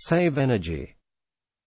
Save energy.